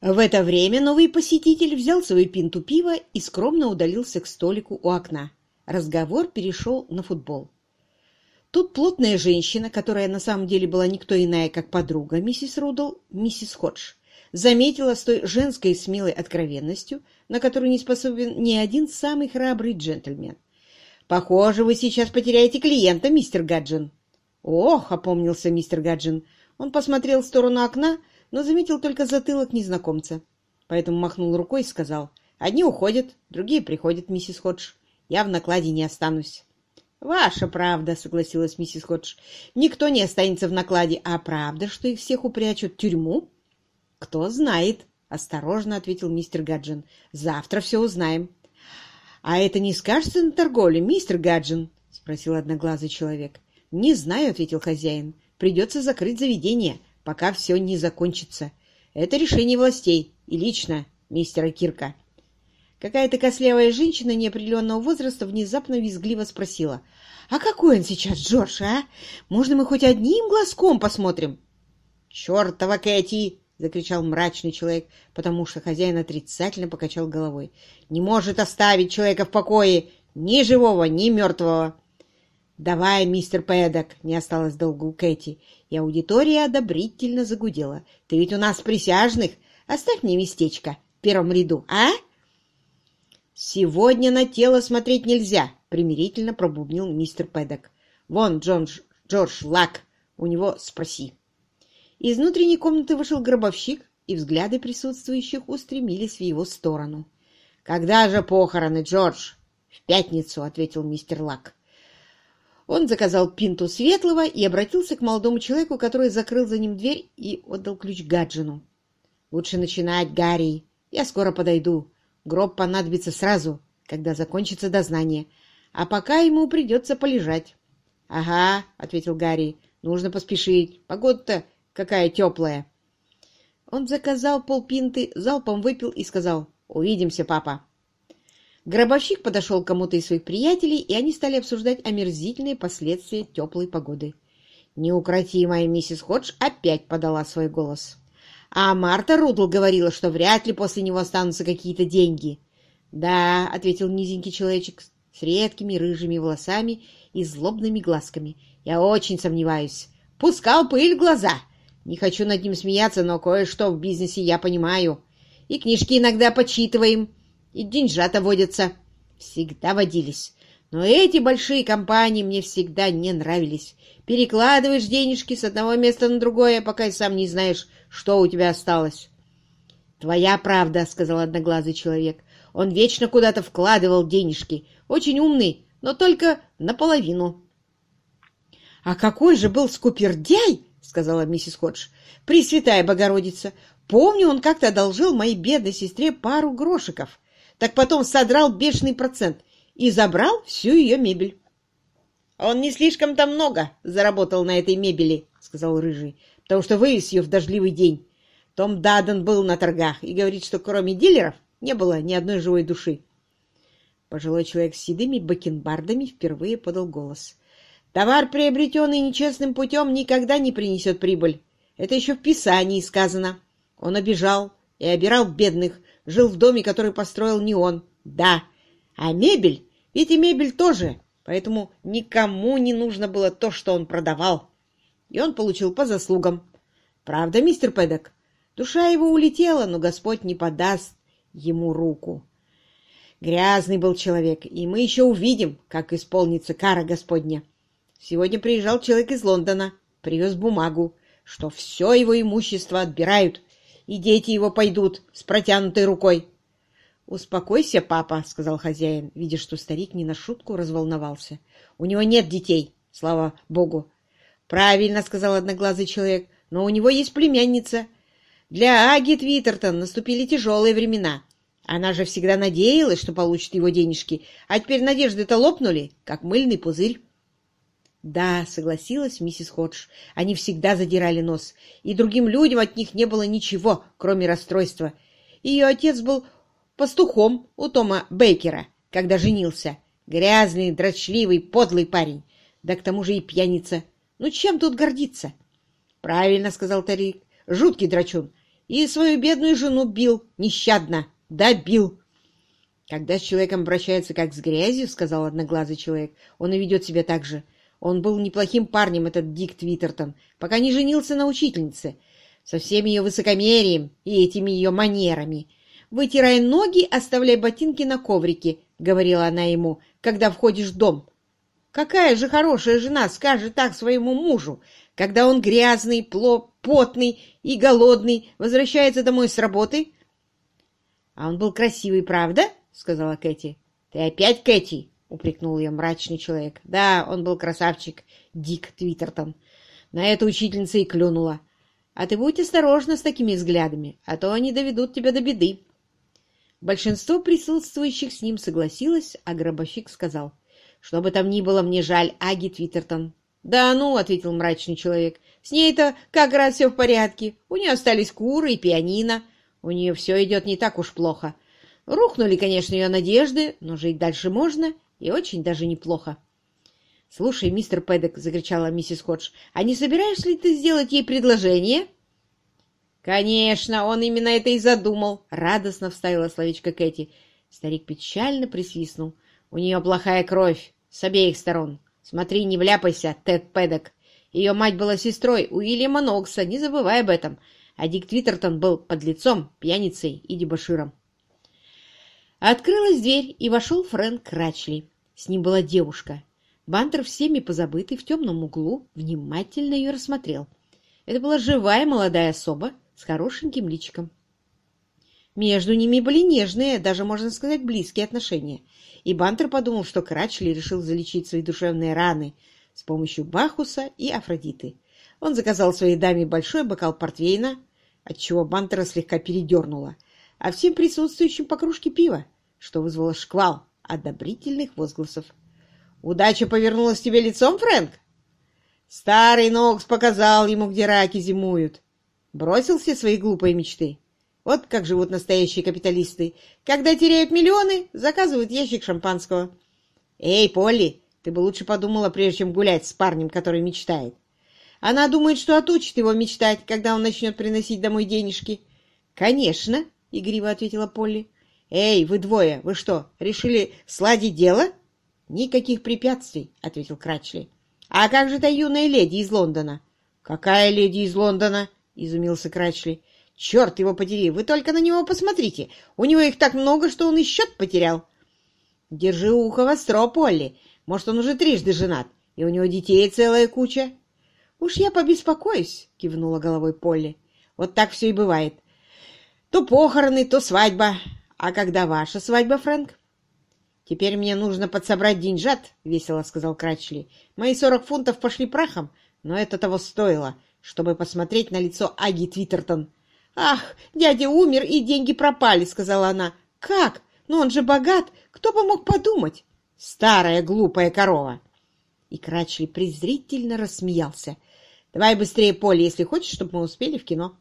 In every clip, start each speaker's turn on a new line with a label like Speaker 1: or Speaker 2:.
Speaker 1: В это время новый посетитель взял свою пинту пива и скромно удалился к столику у окна. Разговор перешел на футбол. Тут плотная женщина, которая на самом деле была никто иная, как подруга миссис Рудл, миссис Ходж, заметила с той женской смелой откровенностью, на которую не способен ни один самый храбрый джентльмен. «Похоже, вы сейчас потеряете клиента, мистер Гаджин». «Ох!» — опомнился мистер Гаджин. Он посмотрел в сторону окна, но заметил только затылок незнакомца. Поэтому махнул рукой и сказал, «Одни уходят, другие приходят, миссис Ходж. Я в накладе не останусь». «Ваша правда», — согласилась миссис Ходж. «Никто не останется в накладе. А правда, что их всех упрячут в тюрьму?» «Кто знает», — осторожно ответил мистер Гаджин. «Завтра все узнаем». «А это не скажется на торговле, мистер Гаджин?» — спросил одноглазый человек. «Не знаю», — ответил хозяин. «Придется закрыть заведение, пока все не закончится. Это решение властей и лично мистера Кирка». Какая-то кослявая женщина неопределенного возраста внезапно визгливо спросила. «А какой он сейчас, Джордж, а? Можно мы хоть одним глазком посмотрим?» «Чертова Кэти!» — закричал мрачный человек, потому что хозяин отрицательно покачал головой. «Не может оставить человека в покое, ни живого, ни мертвого!» «Давай, мистер Пэддок!» — не осталось долго у Кэти, и аудитория одобрительно загудела. «Ты ведь у нас присяжных! Оставь мне местечко в первом ряду, а?» «Сегодня на тело смотреть нельзя», — примирительно пробубнил мистер Пэддок. «Вон, Джордж, Джордж Лак, у него спроси». Из внутренней комнаты вышел гробовщик, и взгляды присутствующих устремились в его сторону. «Когда же похороны, Джордж?» «В пятницу», — ответил мистер Лак. Он заказал пинту светлого и обратился к молодому человеку, который закрыл за ним дверь и отдал ключ Гаджину. «Лучше начинать, Гарри. Я скоро подойду. Гроб понадобится сразу, когда закончится дознание, а пока ему придется полежать. — Ага, — ответил Гарри, — нужно поспешить. Погода-то какая теплая. Он заказал полпинты, залпом выпил и сказал «Увидимся, папа». Гробовщик подошел к кому-то из своих приятелей, и они стали обсуждать омерзительные последствия теплой погоды. Неукротимая миссис Ходж опять подала свой голос. А Марта Рудл говорила, что вряд ли после него останутся какие-то деньги. — Да, — ответил низенький человечек с редкими рыжими волосами и злобными глазками. — Я очень сомневаюсь. Пускал пыль в глаза. Не хочу над ним смеяться, но кое-что в бизнесе я понимаю. И книжки иногда почитываем, и деньжата водятся. Всегда водились. Но эти большие компании мне всегда не нравились. Перекладываешь денежки с одного места на другое, пока и сам не знаешь, что у тебя осталось. «Твоя правда», — сказал одноглазый человек. «Он вечно куда-то вкладывал денежки. Очень умный, но только наполовину». «А какой же был скупердяй!» — сказала миссис Ходж. «Пресвятая Богородица! Помню, он как-то одолжил моей бедной сестре пару грошиков. Так потом содрал бешеный процент и забрал всю ее мебель». «Он не слишком-то много заработал на этой мебели», — сказал Рыжий потому что вывез ее в дождливый день. Том Даден был на торгах и говорит, что кроме дилеров не было ни одной живой души. Пожилой человек с седыми бакенбардами впервые подал голос. «Товар, приобретенный нечестным путем, никогда не принесет прибыль. Это еще в Писании сказано. Он обижал и обирал бедных, жил в доме, который построил не он. Да, а мебель, ведь и мебель тоже, поэтому никому не нужно было то, что он продавал и он получил по заслугам. Правда, мистер Пэддок? Душа его улетела, но Господь не подаст ему руку. Грязный был человек, и мы еще увидим, как исполнится кара Господня. Сегодня приезжал человек из Лондона, привез бумагу, что все его имущество отбирают, и дети его пойдут с протянутой рукой. «Успокойся, папа», — сказал хозяин, видя, что старик не на шутку разволновался. «У него нет детей, слава богу. «Правильно», — сказал одноглазый человек, — «но у него есть племянница. Для Аги Твиттертон наступили тяжелые времена. Она же всегда надеялась, что получит его денежки, а теперь надежды-то лопнули, как мыльный пузырь». «Да», — согласилась миссис Ходж, — «они всегда задирали нос, и другим людям от них не было ничего, кроме расстройства. Ее отец был пастухом у Тома Бейкера, когда женился. Грязный, дрочливый, подлый парень, да к тому же и пьяница. Ну, чем тут гордиться? — Правильно, — сказал Тарик. — Жуткий драчун. И свою бедную жену бил нещадно. Да. Когда с человеком обращаются как с грязью, — сказал одноглазый человек, — он и ведет себя так же. Он был неплохим парнем, этот Дик Твиттертон, пока не женился на учительнице, со всем ее высокомерием и этими ее манерами. «Вытирай ноги, оставляй ботинки на коврике», — говорила она ему, — «когда входишь в дом». Какая же хорошая жена скажет так своему мужу, когда он грязный, пло, потный и голодный возвращается домой с работы? — А он был красивый, правда? — сказала Кэти. — Ты опять Кэти? — упрекнул ее мрачный человек. — Да, он был красавчик, Дик Твиттертон. На это учительница и клюнула. А ты будь осторожна с такими взглядами, а то они доведут тебя до беды. Большинство присутствующих с ним согласилось, а гробовщик сказал, «Что бы там ни было, мне жаль Аги Твиттертон». «Да ну», — ответил мрачный человек, — «с ней-то как раз все в порядке. У нее остались куры и пианино. У нее все идет не так уж плохо. Рухнули, конечно, ее надежды, но жить дальше можно, и очень даже неплохо». «Слушай, мистер Пэддок», — закричала миссис Ходж, — «а не собираешься ли ты сделать ей предложение?» «Конечно, он именно это и задумал!» — радостно вставила словечко Кэти. Старик печально присвистнул. «У нее плохая кровь с обеих сторон. Смотри, не вляпайся, Тед Пэддок. Ее мать была сестрой Уильяма Нокса, не забывай об этом. А Дик Твиттертон был подлецом, пьяницей и дебоширом». Открылась дверь, и вошел Фрэнк Крачли. С ним была девушка. Бантер, всеми позабытый, в темном углу, внимательно ее рассмотрел. Это была живая молодая особа, с хорошеньким личиком. Между ними были нежные, даже, можно сказать, близкие отношения, и Бантер подумал, что Крачли решил залечить свои душевные раны с помощью Бахуса и Афродиты. Он заказал своей даме большой бокал портвейна, отчего Бантера слегка передернуло, а всем присутствующим по кружке пива, что вызвало шквал одобрительных возгласов. «Удача повернулась тебе лицом, Фрэнк?» Старый Нокс показал ему, где раки зимуют. Бросил все свои глупые мечты. Вот как живут настоящие капиталисты. Когда теряют миллионы, заказывают ящик шампанского. Эй, Полли, ты бы лучше подумала, прежде чем гулять с парнем, который мечтает. Она думает, что отучит его мечтать, когда он начнет приносить домой денежки. Конечно, — игриво ответила Полли. Эй, вы двое, вы что, решили сладить дело? Никаких препятствий, — ответил Крачли. А как же та юная леди из Лондона? Какая леди из Лондона? — изумился Крачли. — Черт его подери, вы только на него посмотрите. У него их так много, что он и счет потерял. — Держи ухо востро, Полли. Может, он уже трижды женат, и у него детей целая куча. — Уж я побеспокоюсь, — кивнула головой Полли. — Вот так все и бывает. То похороны, то свадьба. А когда ваша свадьба, Фрэнк? — Теперь мне нужно подсобрать деньжат, — весело сказал Крачли. — Мои сорок фунтов пошли прахом, но это того стоило. — чтобы посмотреть на лицо Аги Твиттертон. «Ах, дядя умер, и деньги пропали», — сказала она. «Как? Но он же богат. Кто бы мог подумать?» «Старая глупая корова!» И Крачли презрительно рассмеялся. «Давай быстрее, Поле, если хочешь, чтобы мы успели в кино».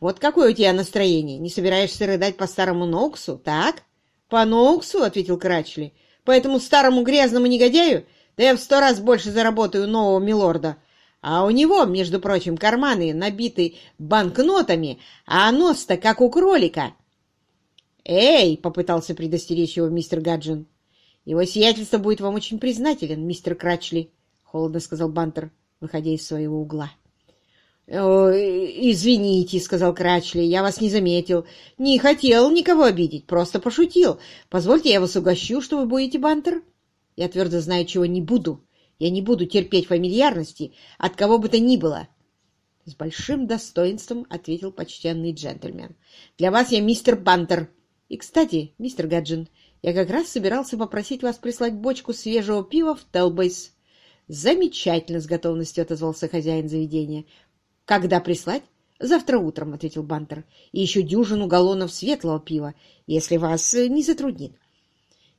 Speaker 1: «Вот какое у тебя настроение? Не собираешься рыдать по старому Ноуксу, так?» «По Ноуксу?» — ответил Крачли. «По этому старому грязному негодяю? Да я в сто раз больше заработаю нового милорда. А у него, между прочим, карманы набиты банкнотами, а нос-то как у кролика. «Эй!» — попытался предостеречь его мистер Гаджин. «Его сиятельство будет вам очень признателен, мистер Крачли», — холодно сказал Бантер, выходя из своего угла. «Извините», — сказал Крачли, — «я вас не заметил. Не хотел никого обидеть, просто пошутил. Позвольте, я вас угощу, что вы будете, Бантер?» «Я твердо знаю, чего не буду», я не буду терпеть фамильярности от кого бы то ни было. С большим достоинством ответил почтенный джентльмен. Для вас я мистер Бантер. И, кстати, мистер Гаджин, я как раз собирался попросить вас прислать бочку свежего пива в Телбейс. Замечательно, с готовностью отозвался хозяин заведения. Когда прислать? Завтра утром, ответил Бантер. И еще дюжину галлонов светлого пива, если вас не затруднит.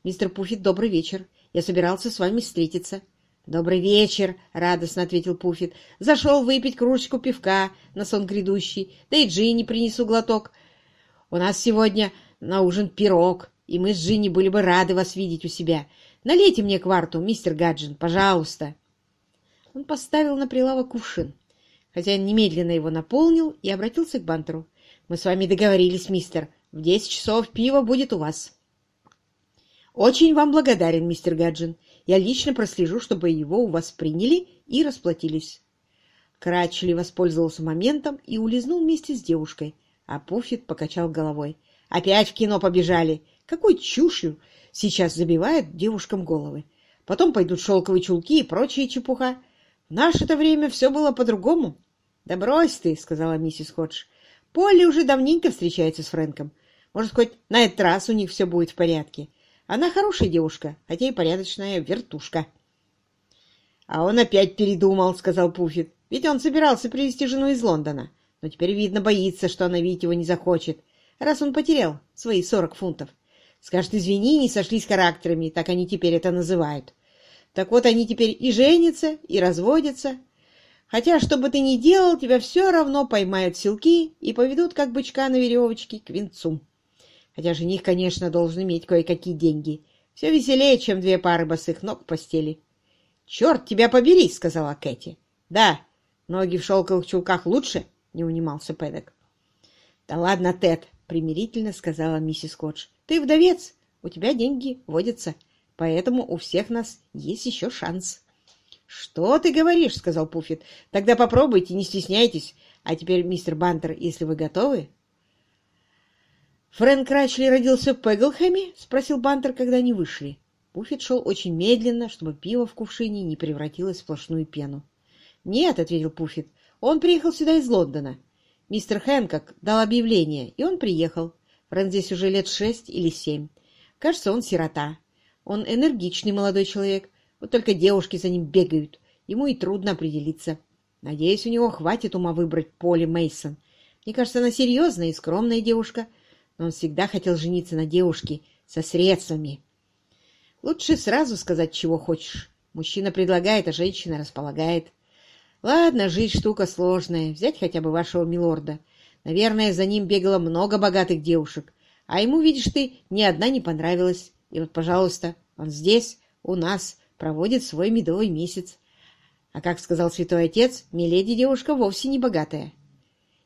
Speaker 1: Мистер Пуффит, добрый вечер. Я собирался с вами встретиться. «Добрый вечер!» — радостно ответил Пуффит. «Зашел выпить кружечку пивка на сон грядущий, да и Джинни принесу глоток. У нас сегодня на ужин пирог, и мы с Джинни были бы рады вас видеть у себя. Налейте мне кварту, мистер Гаджин, пожалуйста!» Он поставил на прилавок кувшин. Хозяин немедленно его наполнил и обратился к Бантеру. Мы с вами договорились, мистер. В десять часов пиво будет у вас. Очень вам благодарен, мистер Гаджин. Я лично прослежу, чтобы его у вас приняли и расплатились. Крачли воспользовался моментом и улизнул вместе с девушкой, а Пуффит покачал головой. Опять в кино побежали. Какой чушью сейчас забивают девушкам головы. Потом пойдут шелковые чулки и прочая чепуха. В наше-то время все было по-другому. — Да брось ты, — сказала миссис Ходж. — Полли уже давненько встречается с Фрэнком. Может, хоть на этот раз у них все будет в порядке. Она хорошая девушка, хотя и порядочная вертушка. — А он опять передумал, — сказал Пуффит. Ведь он собирался привезти жену из Лондона. Но теперь, видно, боится, что она видеть его не захочет, раз он потерял свои сорок фунтов. Скажет, извини, не сошлись характерами, так они теперь это называют. Так вот, они теперь и женятся, и разводятся. Хотя, что бы ты ни делал, тебя все равно поймают селки и поведут, как бычка на веревочке, к венцу. Хотя жених, конечно, должен иметь кое-какие деньги. Все веселее, чем две пары босых ног в постели. — Черт тебя побери, — сказала Кэти. — Да, Ноги в шелковых чулках лучше? — не унимался Пэдок. — Да ладно, Тед, — примирительно сказала миссис Ходж. — Ты вдовец, у тебя деньги водятся, поэтому у всех нас есть еще шанс. — Что ты говоришь? — сказал Пуффит. — Тогда попробуйте, не стесняйтесь. А теперь, мистер Бантер, если вы готовы... — Фрэнк Крачли родился в Пеглхэме? — спросил Бантер, когда они вышли. Пуффит шел очень медленно, чтобы пиво в кувшине не превратилось в сплошную пену. «Нет», — ответил Пуффит, — «он приехал сюда из Лондона. Мистер Хэнкок дал объявление, и он приехал. Фрэн здесь уже лет шесть или семь. Кажется, он сирота. Он энергичный молодой человек, вот только девушки за ним бегают. Ему и трудно определиться. Надеюсь, у него хватит ума выбрать Поли Мейсон. Мне кажется, она серьезная и скромная девушка, но он всегда хотел жениться на девушке со средствами. Лучше сразу сказать, чего хочешь. Мужчина предлагает, а женщина располагает. Ладно, жизнь штука сложная. Взять хотя бы вашего милорда. Наверное, за ним бегало много богатых девушек. А ему, видишь ты, ни одна не понравилась. И вот, пожалуйста, он здесь, у нас, проводит свой медовый месяц. А как сказал святой отец, миледи девушка вовсе не богатая.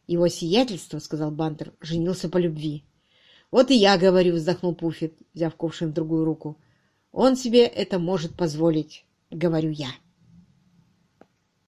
Speaker 1: Его сиятельство, — сказал Бантер, — женился по любви. Вот и я говорю, — вздохнул Пуффит, взяв ковшин в другую руку. Он себе это может позволить, — говорю я.